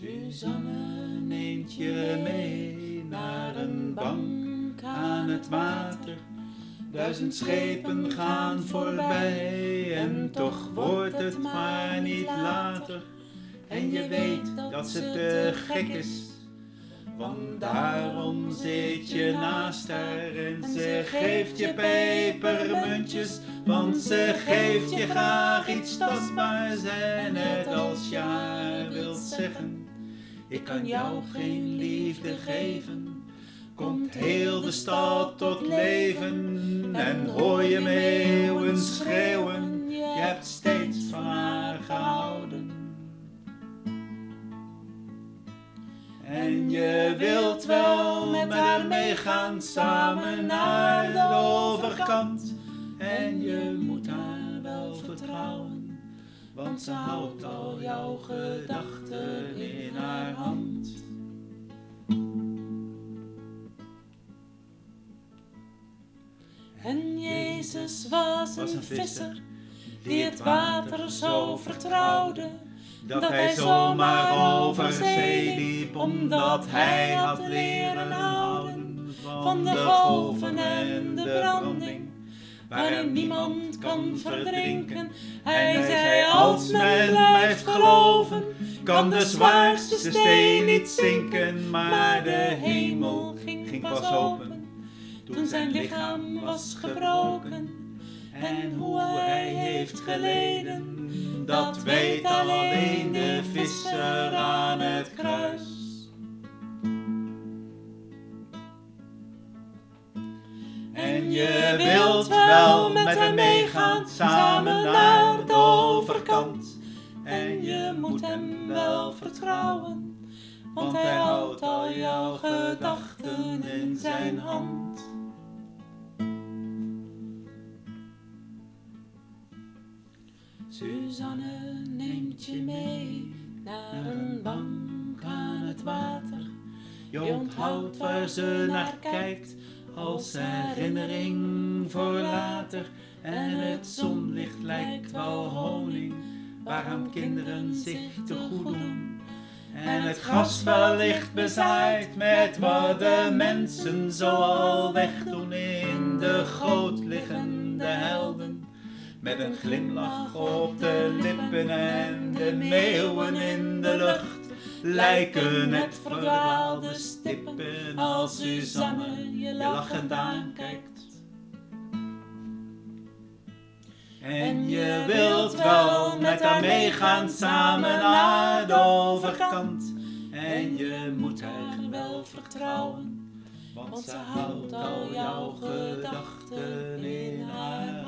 Suzanne neemt je mee naar een bank aan het water. Duizend schepen gaan voorbij en toch wordt het maar niet later. En je weet dat ze te gek is, want daarom zit je naast haar en ze geeft je pepermuntjes, want ze geeft je graag iets tastbaars en net als je haar wilt zeggen, ik kan jou geen liefde geven. Komt heel de stad tot leven en hoor je meeuwen schreeuwen, je hebt steeds van haar gehouden. En je wilt wel met haar meegaan samen naar de overkant. En je moet haar wel vertrouwen, want ze houdt al jouw gedachten in haar En Jezus was een visser die het water zo vertrouwde dat hij zomaar over zee liep, omdat hij had leren houden van de golven en de branding, waarin niemand kan verdrinken. Hij zei, als men blijft geloven, kan de zwaarste steen niet zinken, maar de hemel ging pas open toen zijn lichaam was gebroken. En hoe hij heeft geleden, dat weet alleen de visser aan het kruis. En je wilt wel met hem meegaan, samen naar de overkant. En je moet hem wel vertrouwen, want hij houdt al jouw gedachten in zijn hand. Suzanne neemt je mee naar een bank aan het water. Je onthoudt waar ze naar kijkt als herinnering voor later. En het zonlicht lijkt wel honing, waaraan kinderen zich te goed doen. En het gras wellicht bezaaid met wat de mensen zo al wegdoen in de groot liggende helden. Met een glimlach op de lippen en de meeuwen in de lucht lijken net verdwaalde stippen als Suzanne je lachend aankijkt. En je wilt wel met haar meegaan samen naar de overkant. En je moet haar wel vertrouwen, want ze houdt al jouw gedachten in haar.